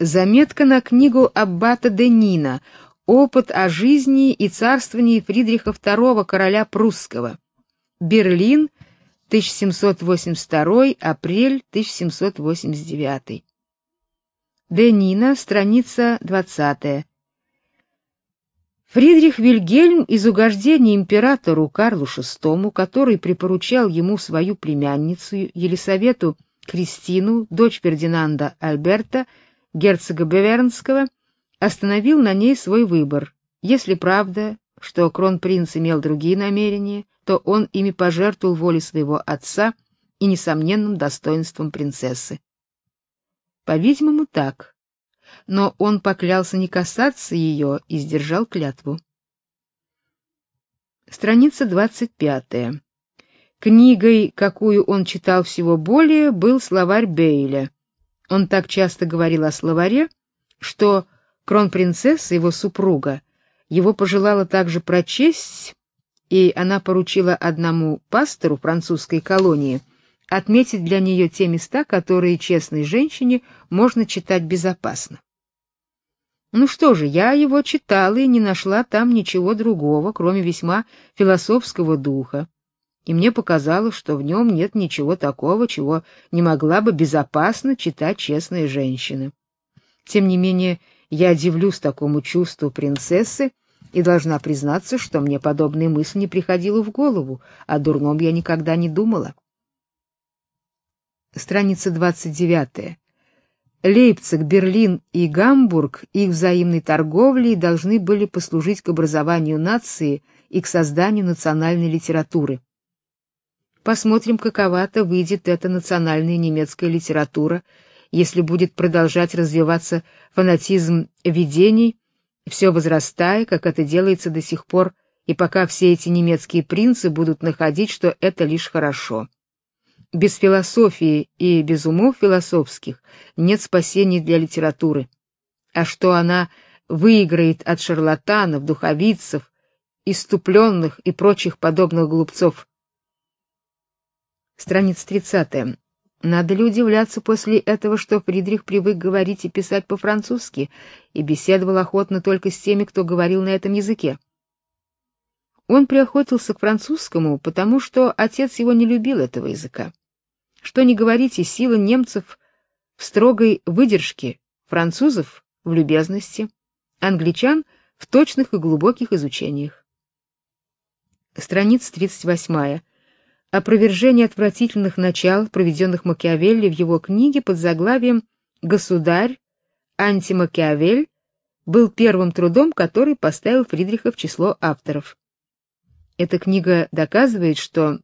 Заметка на книгу аббата де Нина Опыт о жизни и царствовании Фридриха II, короля прусского. Берлин, 1782, апрель 1789. Де Нина, страница 20. Фридрих Вильгельм из угождения императору Карлу VI, который припоручал ему свою племянницу Елисавету Кристину, дочь Фердинанда Альберта, герцога Бевернского, остановил на ней свой выбор. Если правда, что кронпринц имел другие намерения, то он ими пожертвовал воле своего отца и несомненным достоинством принцессы. По-видимому, так. Но он поклялся не касаться ее и сдержал клятву. Страница 25. Книгой, какую он читал всего более, был словарь Бейля. Он так часто говорил о словаре, что кронпринцесса, его супруга, его пожелала также прочесть, и она поручила одному пастору французской колонии отметить для нее те места, которые честной женщине можно читать безопасно. Ну что же, я его читала и не нашла там ничего другого, кроме весьма философского духа. И мне показалось, что в нем нет ничего такого, чего не могла бы безопасно читать честная женщина. Тем не менее, я дивлюсь такому чувству принцессы и должна признаться, что мне подобная мысль не приходила в голову, о дурном я никогда не думала. Страница 29. Лейпциг, Берлин и Гамбург их взаимной торговлей должны были послужить к образованию нации и к созданию национальной литературы. Посмотрим, какова-то выйдет эта национальная немецкая литература если будет продолжать развиваться фанатизм видений, все возрастая, как это делается до сих пор, и пока все эти немецкие принцы будут находить, что это лишь хорошо. Без философии и без умов философских нет спасения для литературы. А что она выиграет от шарлатанов, духовицев, иступленных и прочих подобных глупцов? Страница 30. Надо ли удивляться после этого, что Фридрих привык говорить и писать по-французски и беседовал охотно только с теми, кто говорил на этом языке? Он приохотился к французскому, потому что отец его не любил этого языка. Что ни говорите, сила немцев в строгой выдержке, французов в любезности, англичан в точных и глубоких изучениях. Страница 38 опровержение отвратительных начал, проведенных Макиавелли в его книге под заглавием Государь антимакиавель был первым трудом, который поставил Фридриха в число авторов. Эта книга доказывает, что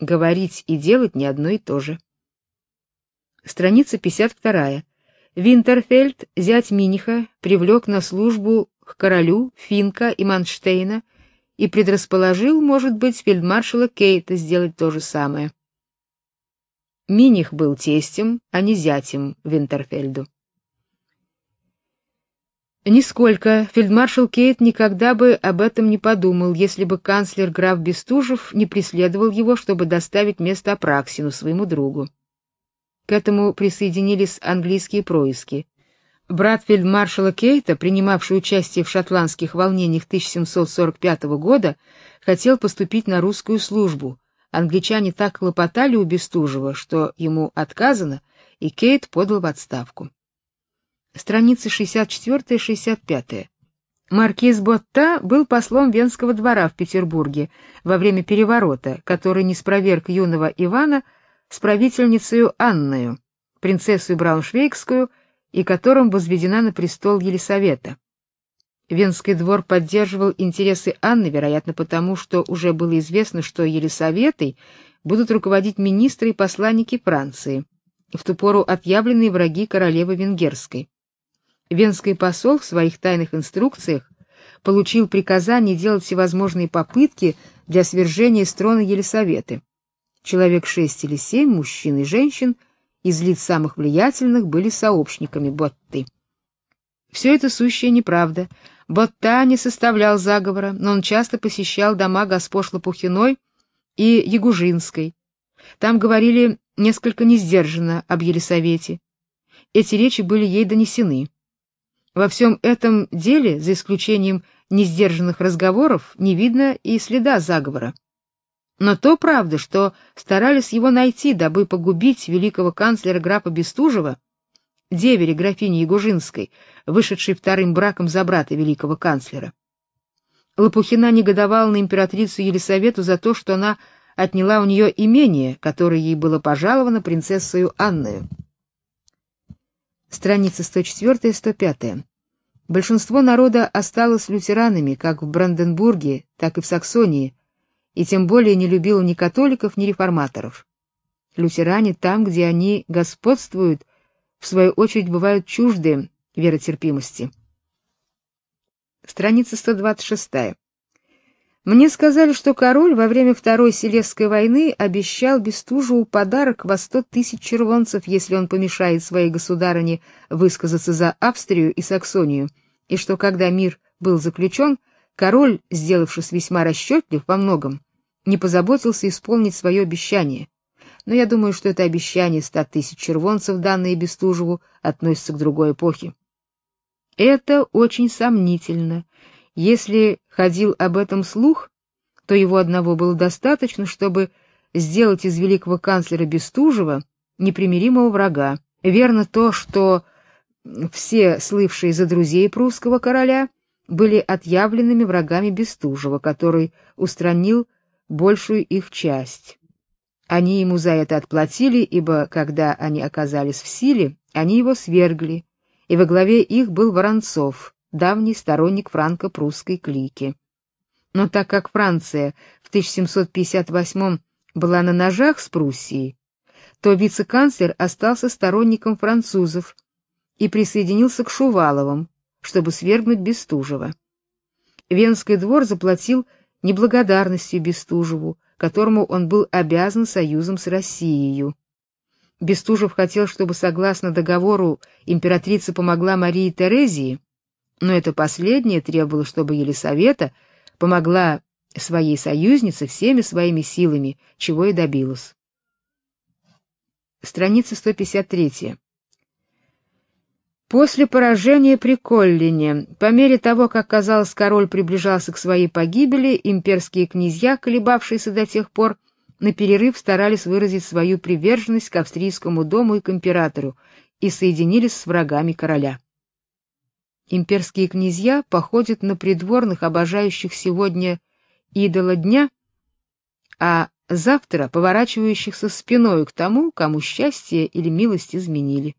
говорить и делать не одно и то же. Страница 52. Винтерфельд, зять Миниха, привлек на службу к королю Финка и Манштейна и предрасположил, может быть, фельдмаршала Кейта сделать то же самое. Миних был тестем, а не зятем Винтерфельду. Нисколько фельдмаршал Кейт никогда бы об этом не подумал, если бы канцлер граф Бестужев не преследовал его, чтобы доставить место Апраксину своему другу. К этому присоединились английские происки. Брат фельдмаршала Кейта, принимавший участие в шотландских волнениях 1745 года, хотел поступить на русскую службу. Англичане так хлопотали у Бестужева, что ему отказано, и Кейт подал в отставку. Страницы 64-65. Маркиз Ботта был послом Венского двора в Петербурге во время переворота, который не спроверг юного Ивана с правительницей Анною, принцессой Брауншвейгскую, и которым возведена на престол Елисавета. Венский двор поддерживал интересы Анны, вероятно, потому что уже было известно, что Елисаветой будут руководить министры и посланники Франции, в ту пору отъявленные враги королевы венгерской. Венский посол в своих тайных инструкциях получил приказание делать всевозможные попытки для свержения с трона Елисаветы. Человек шесть или семь мужчин и женщин из лиц самых влиятельных были сообщниками Ботты. Все это сущая неправда. Ботта не составлял заговора, но он часто посещал дома госпож Лопухиной и Ягужинской. Там говорили несколько несдержанно об Елисавете. эти речи были ей донесены. Во всем этом деле, за исключением несдержанных разговоров, не видно и следа заговора. Но то правда, что старались его найти, дабы погубить великого канцлера графа Бестужева, девери графини Егужинской, вышедшей вторым браком за брата великого канцлера. Лопухина негодовала на императрицу Елисавету за то, что она отняла у нее имение, которое ей было пожаловано принцессою Анною. Страница 104-105. Большинство народа осталось лютеранами, как в Бранденбурге, так и в Саксонии, и тем более не любило ни католиков, ни реформаторов. Лютеране там, где они господствуют, в свою очередь бывают чужды веротерпимости. Страница 126. Мне сказали, что король во время Второй Селесской войны обещал Бестужеву подарок во сто тысяч червонцев, если он помешает своей государыне высказаться за Австрию и Саксонию, и что когда мир был заключен, король, сделавшись весьма расчетлив во многом, не позаботился исполнить свое обещание. Но я думаю, что это обещание ста тысяч червонцев, данное Бестужеву, относится к другой эпохе. Это очень сомнительно. Если ходил об этом слух, то его одного было достаточно, чтобы сделать из великого канцлера Бестужева непримиримого врага. Верно то, что все слывшие за друзей прусского короля были отъявленными врагами Бестужева, который устранил большую их часть. Они ему за это отплатили, ибо когда они оказались в силе, они его свергли, и во главе их был Воронцов, давний сторонник франко-прусской клики. Но так как Франция в 1758 была на ножах с Пруссией, то вице-канцлер остался сторонником французов и присоединился к Шуваловым, чтобы свергнуть Бестужева. Венский двор заплатил неблагодарностью Бестужеву, которому он был обязан союзом с Россией. Бестужев хотел, чтобы согласно договору императрица помогла Марии Терезии, но это последнее требовало, чтобы Елисавета помогла своей союзнице всеми своими силами, чего и добилась. Страница 153. После поражения при Коллине, по мере того, как казалось, король приближался к своей погибели, имперские князья, колебавшиеся до тех пор, на перерыв старались выразить свою приверженность к австрийскому дому и к императору и соединились с врагами короля. Имперские князья походят на придворных, обожающих сегодня идола дня, а завтра поворачивающихся спиной к тому, кому счастье или милость изменили.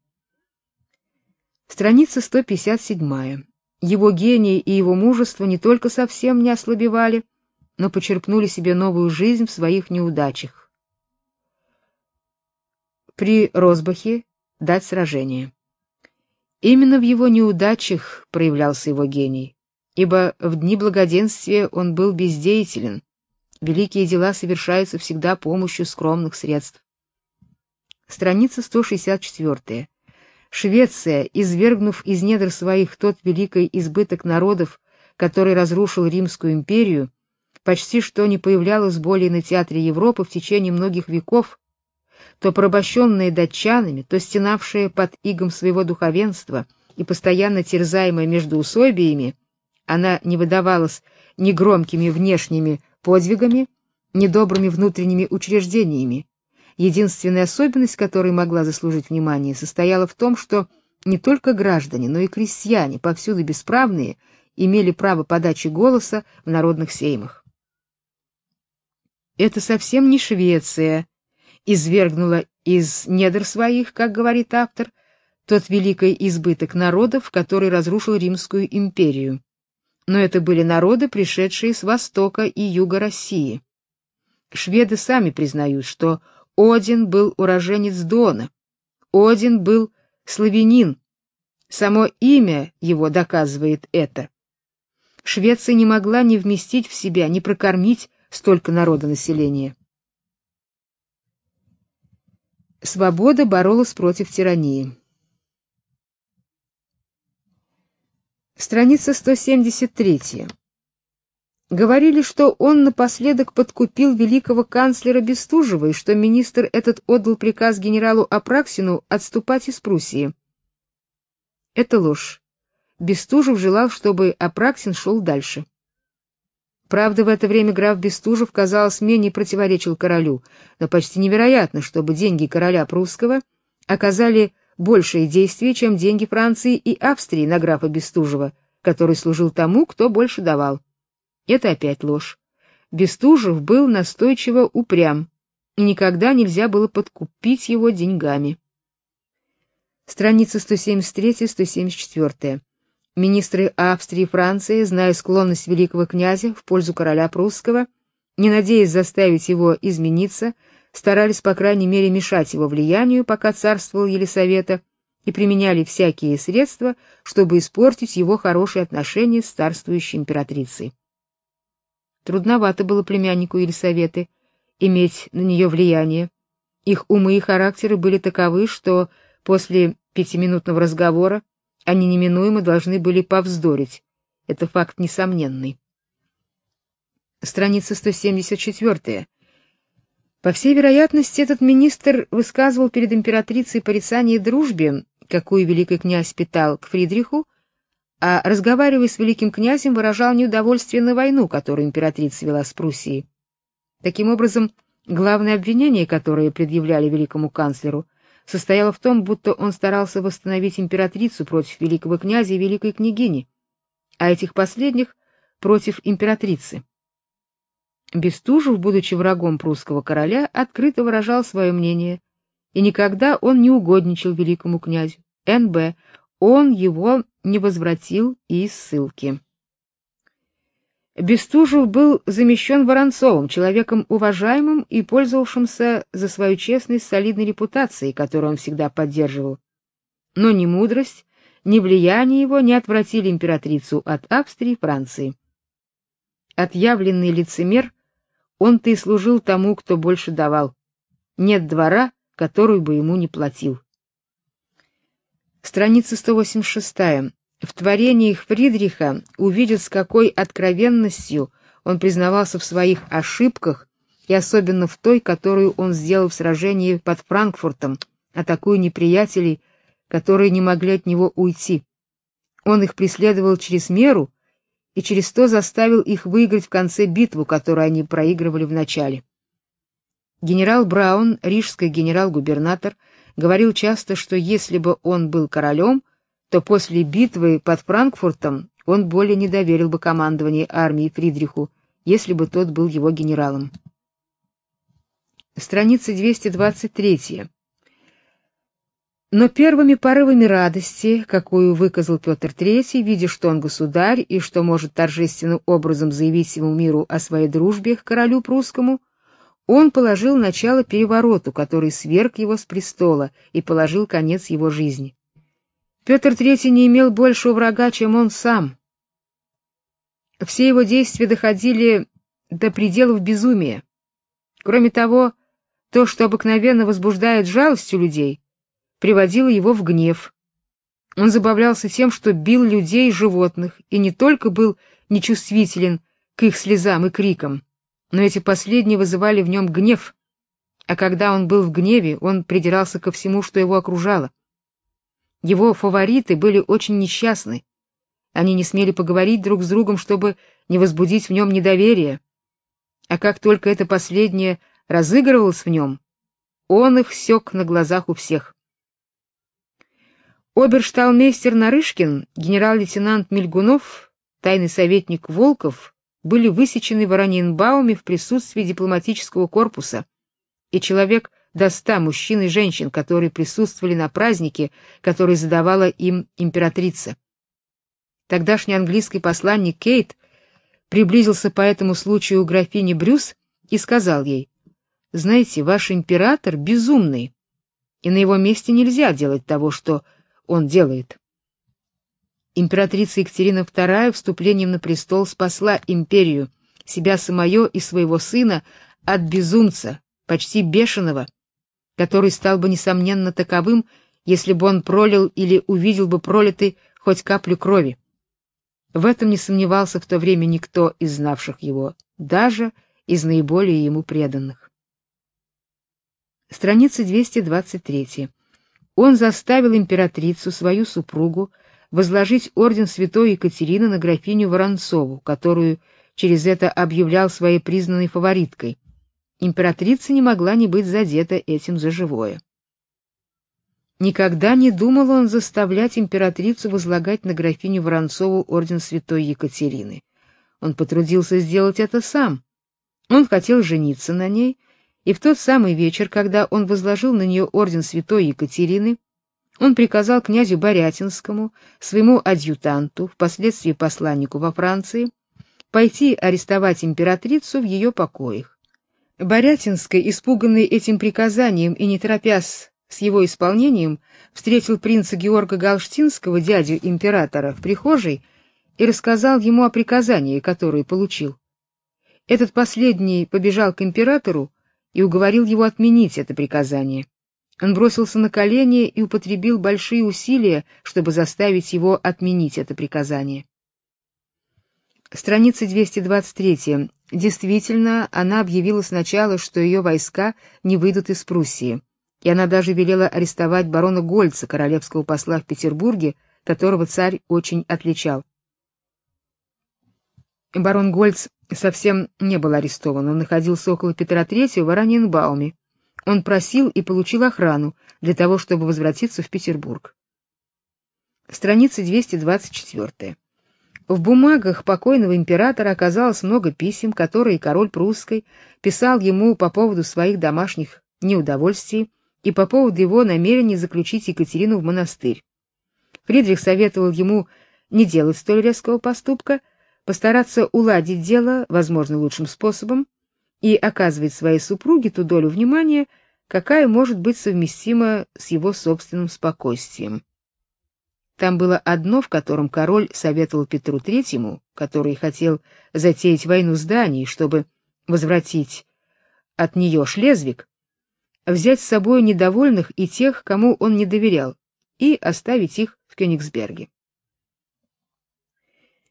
Страница 157. Его гений и его мужество не только совсем не ослабевали, но почерпнули себе новую жизнь в своих неудачах. При Розбахе дать сражение. Именно в его неудачах проявлялся его гений, ибо в дни благоденствия он был бездеятелен. Великие дела совершаются всегда помощью скромных средств. Страница 164. Швеция, извергнув из недр своих тот великий избыток народов, который разрушил Римскую империю, почти что не появлялась более на театре Европы в течение многих веков, то порабощенная датчанами, то стенавшая под игом своего духовенства и постоянно терзаемая между усобиями, она не выдавалась ни громкими внешними подвигами, ни добрыми внутренними учреждениями, Единственная особенность, которой могла заслужить внимание, состояла в том, что не только граждане, но и крестьяне, повсюду бесправные, имели право подачи голоса в народных сеймах. Это совсем не Швеция извергнула из недр своих, как говорит автор, тот великий избыток народов, который разрушил Римскую империю. Но это были народы, пришедшие с востока и юга России. Шведы сами признают, что один был уроженец Дона. Один был славянин. Само имя его доказывает это. Швеция не могла не вместить в себя, не прокормить столько народонаселения. Свобода боролась против тирании. Страница 173. Говорили, что он напоследок подкупил великого канцлера Бестужева и что министр этот отдал приказ генералу Апраксину отступать из Пруссии. Это ложь. Бестужев желал, чтобы Апраксин шел дальше. Правда, в это время граф Бестужев, казалось, менее противоречил королю, но почти невероятно, чтобы деньги короля прусского оказали большее действие, чем деньги Франции и Австрии на графа Бестужева, который служил тому, кто больше давал. Это опять ложь. Бестужев был настойчиво упрям, и никогда нельзя было подкупить его деньгами. Страница 173-174. Министры Австрии и Франции, зная склонность великого князя в пользу короля прусского, не надеясь заставить его измениться, старались по крайней мере мешать его влиянию, пока царствовал Елисавета, и применяли всякие средства, чтобы испортить его хорошие отношения с царствующей императрицей. Трудновато было племяннику Елисаветы иметь на нее влияние. Их умы и характеры были таковы, что после пятиминутного разговора они неминуемо должны были повздорить. Это факт несомненный. Страница 174. По всей вероятности, этот министр высказывал перед императрицей порицание дружбе, какую великий князь питал к Фридриху, а разговаривая с великим князем, выражал неудовольствие на войну, которую императрица вела с Пруссией. Таким образом, главное обвинение, которое предъявляли великому канцлеру, состояла в том, будто он старался восстановить императрицу против великого князя и великой княгини, а этих последних против императрицы. Бестужев, будучи врагом прусского короля, открыто выражал свое мнение, и никогда он не угодничал великому князю. Н.Б. Он его не возвратил из ссылки. Бестужев был замещен Воронцовым, человеком уважаемым и пользовавшимся за свою честность солидной репутацией, которую он всегда поддерживал. Но ни мудрость, ни влияние его не отвратили императрицу от Австрии и Франции. Отъявленный лицемер, он-то и служил тому, кто больше давал. Нет двора, который бы ему не платил. Страница 186. В творениях Фридриха увидят, с какой откровенностью он признавался в своих ошибках, и особенно в той, которую он сделал в сражении под Франкфуртом, атакуя неприятелей, которые не могли от него уйти. Он их преследовал через меру и через то заставил их выиграть в конце битву, которую они проигрывали в начале. Генерал Браун, рижский генерал-губернатор, говорил часто, что если бы он был королем, то после битвы под Франкфуртом он более не доверил бы командование армии Фридриху, если бы тот был его генералом. Страница 223. Но первыми порывами радости, какую выказал Петр III, видя, что он государь и что может торжественным образом заявить всему миру о своей дружбе к королю прусскому, он положил начало перевороту, который сверг его с престола и положил конец его жизни. Петр III не имел большего врага, чем он сам. Все его действия доходили до пределов безумия. Кроме того, то, что обыкновенно возбуждает жалость у людей, приводило его в гнев. Он забавлялся тем, что бил людей и животных, и не только был нечувствителен к их слезам и крикам, но эти последние вызывали в нем гнев, а когда он был в гневе, он придирался ко всему, что его окружало. Его фавориты были очень несчастны. Они не смели поговорить друг с другом, чтобы не возбудить в нем недоверие. А как только это последнее разыгрывалось в нем, он их сёк на глазах у всех. Обершталмейстер Нарышкин, генерал-лейтенант Мельгунов, тайный советник Волков были высечены в Ораньенбауме в присутствии дипломатического корпуса, и человек до ста мужчин и женщин, которые присутствовали на празднике, который задавала им императрица. Тогдашний английский посланник Кейт приблизился по этому случаю к графине Брюс и сказал ей: "Знаете, ваш император безумный, и на его месте нельзя делать того, что он делает". Императрица Екатерина II вступлением на престол спасла империю, себя самое и своего сына от безумца, почти бешеного, который стал бы несомненно таковым, если бы он пролил или увидел бы пролитой хоть каплю крови. В этом не сомневался в то время никто из знавших его, даже из наиболее ему преданных. Страница 223. Он заставил императрицу, свою супругу, возложить орден Святой Екатерины на графиню Воронцову, которую через это объявлял своей признанной фавориткой. Императрица не могла не быть задета этим за живое. Никогда не думал он заставлять императрицу возлагать на графиню Воронцову орден Святой Екатерины. Он потрудился сделать это сам. Он хотел жениться на ней, и в тот самый вечер, когда он возложил на нее орден Святой Екатерины, он приказал князю Борятинскому, своему адъютанту, впоследствии посланнику во Франции, пойти арестовать императрицу в ее покоях. Борятинский, испуганный этим приказанием и не торопясь с его исполнением, встретил принца Георга Галштинского, дядю императора, в прихожей и рассказал ему о приказании, которое получил. Этот последний побежал к императору и уговорил его отменить это приказание. Он бросился на колени и употребил большие усилия, чтобы заставить его отменить это приказание. Страница 223. Действительно, она объявила сначала, что ее войска не выйдут из Пруссии, и она даже велела арестовать барона Гольца, королевского посла в Петербурге, которого царь очень отличал. Барон Гольц совсем не был арестован, он находился около Петра III в Ораньенбауме. Он просил и получил охрану для того, чтобы возвратиться в Петербург. Страница 224. В бумагах покойного императора оказалось много писем, которые король прусской писал ему по поводу своих домашних неудовольствий и по поводу его намерения заключить Екатерину в монастырь. Фридрих советовал ему не делать столь резкого поступка, постараться уладить дело, возможно, лучшим способом, и оказывать своей супруге ту долю внимания, какая может быть совместима с его собственным спокойствием. Там было одно, в котором король советовал Петру Третьему, который хотел затеять войну с Данией, чтобы возвратить от нее Шлезвиг, взять с собой недовольных и тех, кому он не доверял, и оставить их в Кёнигсберге.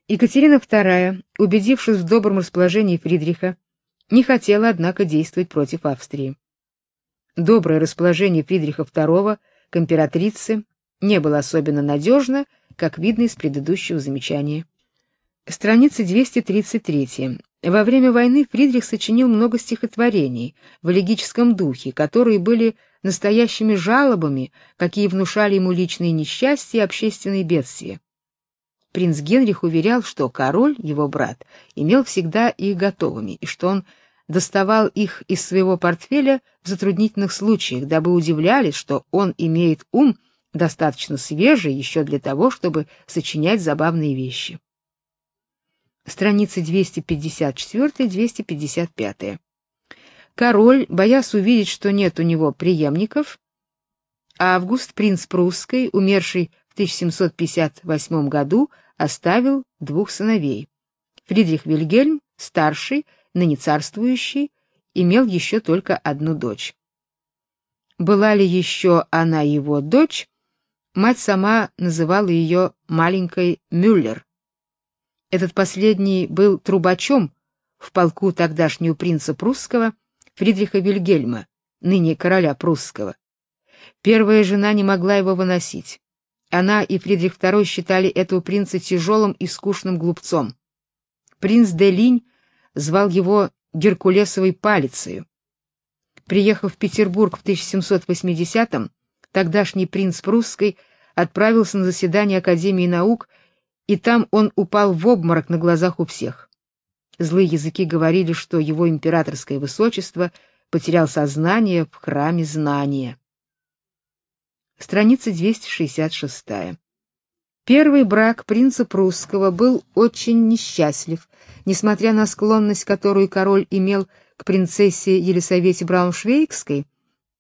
Екатерина II, убедившись в добром расположении Фридриха, не хотела, однако, действовать против Австрии. Доброе расположение Фридриха II к императрице не было особенно надежно, как видно из предыдущего замечания. Страница 233. Во время войны Фридрих сочинил много стихотворений в элегическом духе, которые были настоящими жалобами, какие внушали ему личные несчастья и общественные бедствия. Принц Генрих уверял, что король, его брат, имел всегда их готовыми, и что он доставал их из своего портфеля в затруднительных случаях, дабы удивлялись, что он имеет ум достаточно свежий еще для того, чтобы сочинять забавные вещи. Страницы 254-255. Король, боясь увидеть, что нет у него преемников, Август, принц прусской, умерший 1758 году оставил двух сыновей. Фридрих Вильгельм, старший, ныне царствующий, имел еще только одну дочь. Была ли еще она его дочь, мать сама называла ее маленькой Мюллер. Этот последний был трубачом в полку тогдашнего принца прусского Фридриха Вильгельма, ныне короля прусского. Первая жена не могла его выносить. Она и Фридрих II считали этого принца тяжелым и скучным глупцом. Принц де Линь звал его Геркулесовой палицей. Приехав в Петербург в 1780-м, тогдашний принц прусской отправился на заседание Академии наук, и там он упал в обморок на глазах у всех. Злые языки говорили, что его императорское высочество потерял сознание в храме знания. Страница 266. Первый брак принца прусского был очень несчастлив, несмотря на склонность, которую король имел к принцессе Елисавете Брауншвейгской,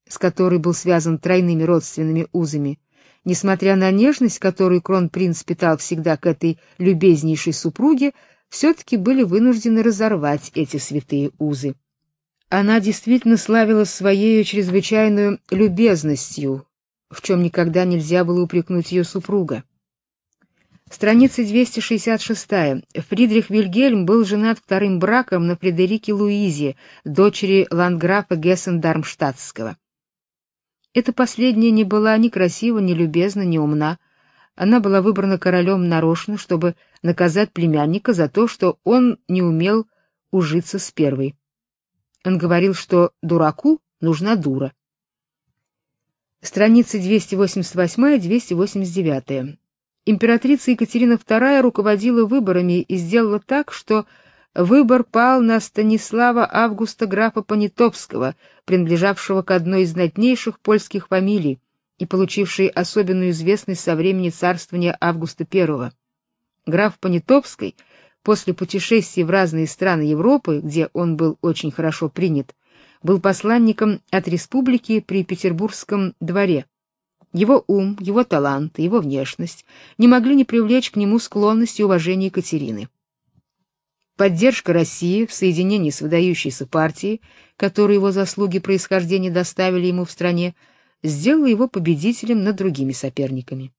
с которой был связан тройными родственными узами, несмотря на нежность, которую кронпринц питал всегда к этой любезнейшей супруге, все таки были вынуждены разорвать эти святые узы. Она действительно славилась своей чрезвычайной любезностью, в чем никогда нельзя было упрекнуть ее супруга. Страница 266. Фридрих Вильгельм был женат вторым браком на Фредерике Луизе, дочери ландграфа Гессен-Дармштадтского. Эта последняя не была ни красива, ни любезна, ни умна. Она была выбрана королем нарочно, чтобы наказать племянника за то, что он не умел ужиться с первой. Он говорил, что дураку нужна дура. Страницы 288-289. Императрица Екатерина II руководила выборами и сделала так, что выбор пал на Станислава Августа графа Понятовского, принадлежавшего к одной из знатнейших польских фамилий и получившей особенную известность со времени царствования Августа I. Граф Понятовский после путешествий в разные страны Европы, где он был очень хорошо принят, был посланником от республики при Петербургском дворе. Его ум, его талант, его внешность не могли не привлечь к нему склонность и уважение Екатерины. Поддержка России в соединении с выдающейся партией, которую его заслуги происхождения доставили ему в стране, сделала его победителем над другими соперниками.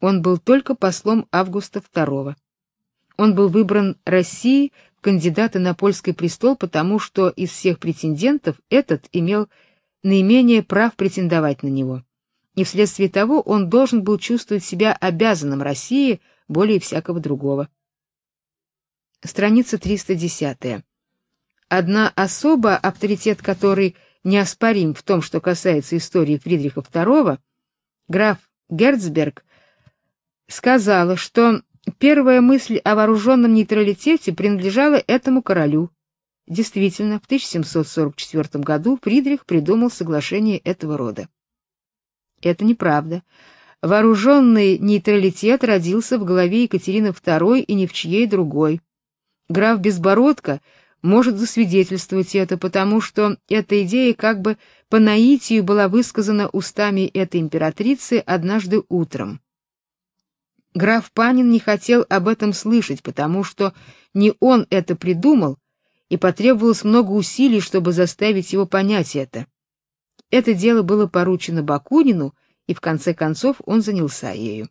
Он был только послом Августа II. Он был выбран Россией в кандидаты на польский престол, потому что из всех претендентов этот имел наименее прав претендовать на него. И вследствие того он должен был чувствовать себя обязанным России более всякого другого. Страница 310. Одна особа, авторитет которой неоспорим в том, что касается истории Фридриха II, граф Герцберг сказала, что первая мысль о вооруженном нейтралитете принадлежала этому королю. Действительно, в 1744 году Фридрих придумал соглашение этого рода. Это неправда. Вооруженный нейтралитет родился в голове Екатерины II и ни в чьей другой. Граф Безбородко может засвидетельствовать это, потому что эта идея как бы по наитию была высказана устами этой императрицы однажды утром. Граф Панин не хотел об этом слышать, потому что не он это придумал, и потребовалось много усилий, чтобы заставить его понять это. Это дело было поручено Бакунину, и в конце концов он занялся ею.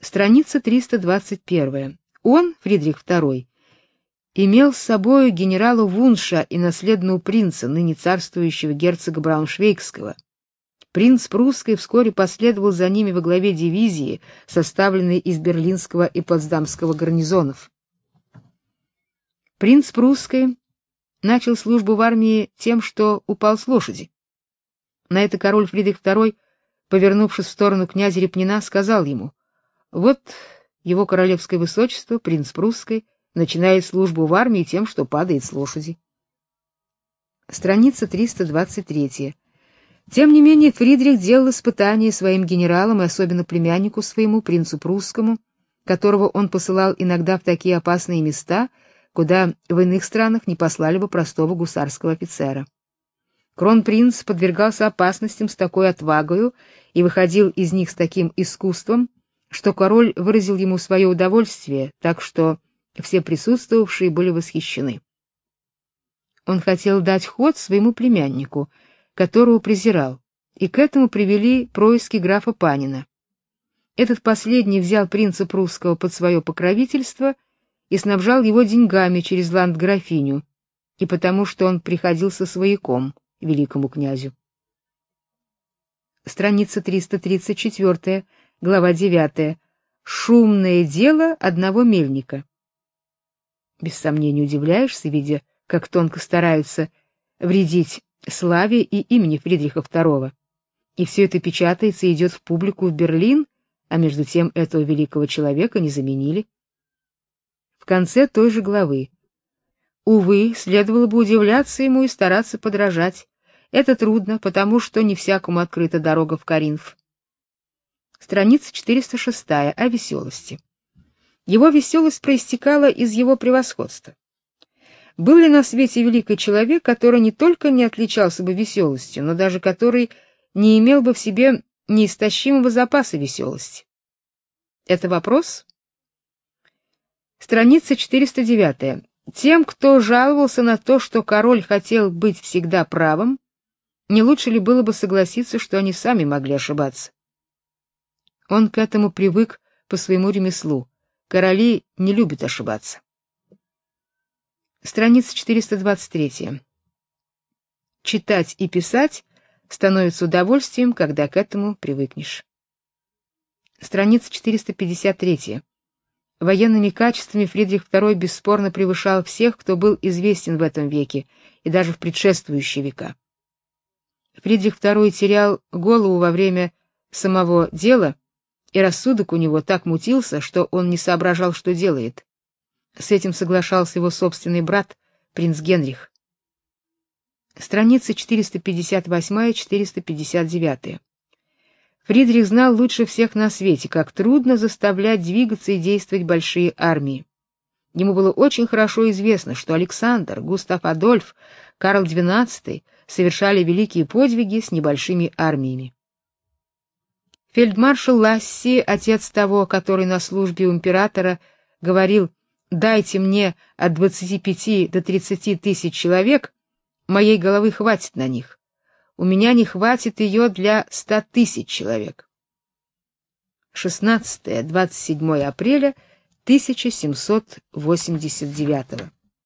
Страница 321. Он, Фридрих II, имел с собой генерала Вунша и наследного принца, ныне царствующего герцога Брауншвейгского. Принц прусский вскоре последовал за ними во главе дивизии, составленной из берлинского и потсдамского гарнизонов. Принц прусский начал службу в армии тем, что упал с лошади. На это король Фридрих II, повернувшись в сторону князя Репнина, сказал ему: "Вот его королевское высочество, принц прусский, начинает службу в армии тем, что падает с лошади. Страница 323. Тем не менее, Фридрих делал испытания своим генералам и особенно племяннику своему, принцу прусскому, которого он посылал иногда в такие опасные места, куда в иных странах не послали бы простого гусарского офицера. Кронпринц подвергался опасностям с такой отвагою и выходил из них с таким искусством, что король выразил ему свое удовольствие, так что все присутствовавшие были восхищены. Он хотел дать ход своему племяннику, которого презирал, и к этому привели происки графа Панина. Этот последний взял принца прусского под свое покровительство и снабжал его деньгами через ландграфиню, и потому что он приходился свояком великому князю. Страница 334, глава 9. Шумное дело одного мельника. Без сомнения удивляешься, видя, как тонко стараются вредить славе и имени Фридриха II. И все это печатается и идет в публику в Берлин, а между тем этого великого человека не заменили. В конце той же главы. Увы, следовало бы удивляться ему и стараться подражать. Это трудно, потому что не всякому открыта дорога в Коринф. Страница 406 о веселости. Его веселость проистекала из его превосходства. Был ли на свете великий человек, который не только не отличался бы веселостью, но даже который не имел бы в себе неистощимого запаса веселости? Это вопрос. Страница 409. Тем, кто жаловался на то, что король хотел быть всегда правым, не лучше ли было бы согласиться, что они сами могли ошибаться? Он к этому привык по своему ремеслу. Короли не любят ошибаться. Страница 423. Читать и писать становится удовольствием, когда к этому привыкнешь. Страница 453. Военными качествами Фридрих II бесспорно превышал всех, кто был известен в этом веке и даже в предшествующие века. Фридрих II терял голову во время самого дела, и рассудок у него так мутился, что он не соображал, что делает. С этим соглашался его собственный брат, принц Генрих. Страницы 458-459. Фридрих знал лучше всех на свете, как трудно заставлять двигаться и действовать большие армии. Ему было очень хорошо известно, что Александр, Густав Адольф, Карл XII совершали великие подвиги с небольшими армиями. Фельдмаршал Ласси, отец того, который на службе у императора, говорил: "Дайте мне от 25 до 30 тысяч человек, моей головы хватит на них у меня не хватит ее для ста тысяч человек. 16-27 апреля 1789